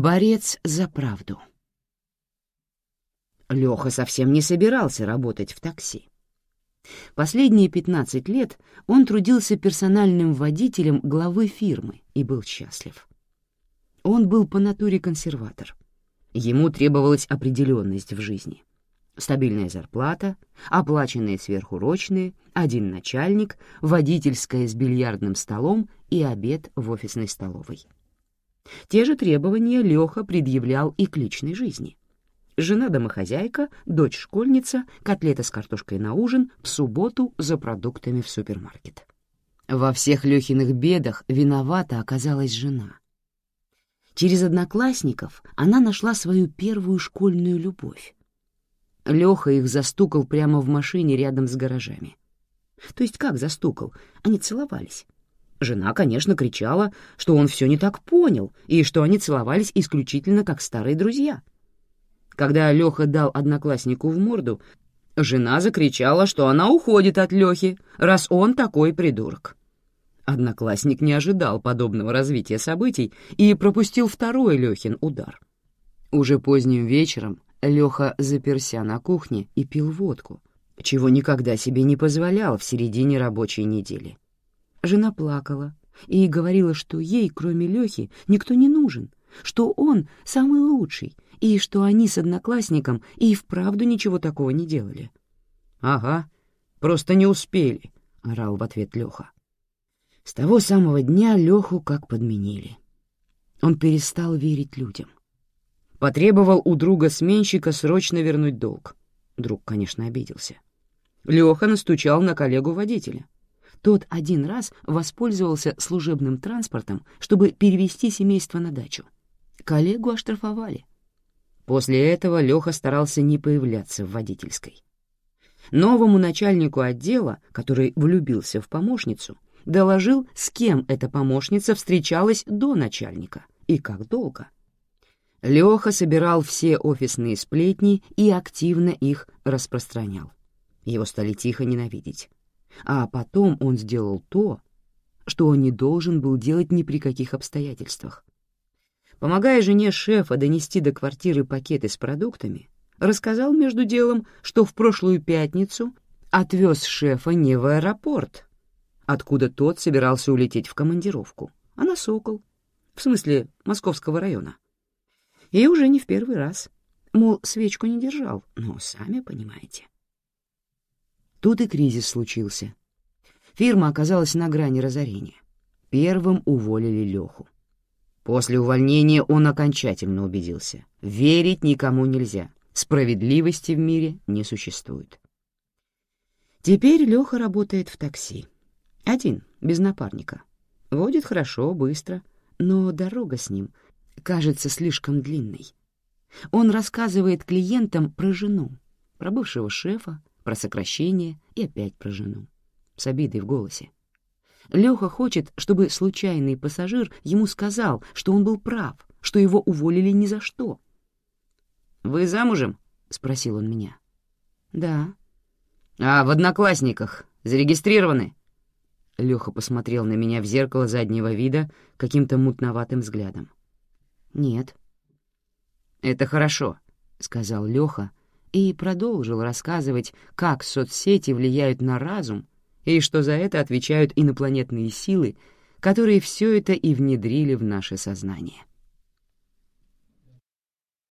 Борец за правду. Леха совсем не собирался работать в такси. Последние 15 лет он трудился персональным водителем главы фирмы и был счастлив. Он был по натуре консерватор. Ему требовалась определенность в жизни. Стабильная зарплата, оплаченные сверхурочные, один начальник, водительская с бильярдным столом и обед в офисной столовой. Те же требования Леха предъявлял и к личной жизни. Жена-домохозяйка, дочь-школьница, котлета с картошкой на ужин, в субботу за продуктами в супермаркет. Во всех Лехиных бедах виновата оказалась жена. Через одноклассников она нашла свою первую школьную любовь. Леха их застукал прямо в машине рядом с гаражами. То есть как застукал? Они целовались. Жена, конечно, кричала, что он все не так понял и что они целовались исключительно как старые друзья. Когда Леха дал однокласснику в морду, жена закричала, что она уходит от Лехи, раз он такой придурок. Одноклассник не ожидал подобного развития событий и пропустил второй Лехин удар. Уже поздним вечером Леха заперся на кухне и пил водку, чего никогда себе не позволял в середине рабочей недели. Жена плакала и говорила, что ей, кроме Лехи, никто не нужен, что он самый лучший, и что они с одноклассником и вправду ничего такого не делали. «Ага, просто не успели», — орал в ответ Леха. С того самого дня Леху как подменили. Он перестал верить людям. Потребовал у друга-сменщика срочно вернуть долг. Друг, конечно, обиделся. Леха настучал на коллегу-водителя — тот один раз воспользовался служебным транспортом, чтобы перевести семейство на дачу. Коллегу оштрафовали. После этого Леха старался не появляться в водительской. Новому начальнику отдела, который влюбился в помощницу, доложил, с кем эта помощница встречалась до начальника и как долго. Леха собирал все офисные сплетни и активно их распространял. Его стали тихо ненавидеть. А потом он сделал то, что он не должен был делать ни при каких обстоятельствах. Помогая жене шефа донести до квартиры пакеты с продуктами, рассказал между делом, что в прошлую пятницу отвез шефа не в аэропорт, откуда тот собирался улететь в командировку, а на Сокол, в смысле Московского района. И уже не в первый раз. Мол, свечку не держал, но сами понимаете. Тут и кризис случился. Фирма оказалась на грани разорения. Первым уволили Леху. После увольнения он окончательно убедился. Верить никому нельзя. Справедливости в мире не существует. Теперь Леха работает в такси. Один, без напарника. Водит хорошо, быстро, но дорога с ним кажется слишком длинной. Он рассказывает клиентам про жену, про бывшего шефа, про сокращение и опять про жену. С обидой в голосе. Леха хочет, чтобы случайный пассажир ему сказал, что он был прав, что его уволили ни за что. «Вы замужем?» — спросил он меня. «Да». «А в Одноклассниках зарегистрированы?» Леха посмотрел на меня в зеркало заднего вида каким-то мутноватым взглядом. «Нет». «Это хорошо», — сказал Леха, и продолжил рассказывать, как соцсети влияют на разум и что за это отвечают инопланетные силы, которые все это и внедрили в наше сознание.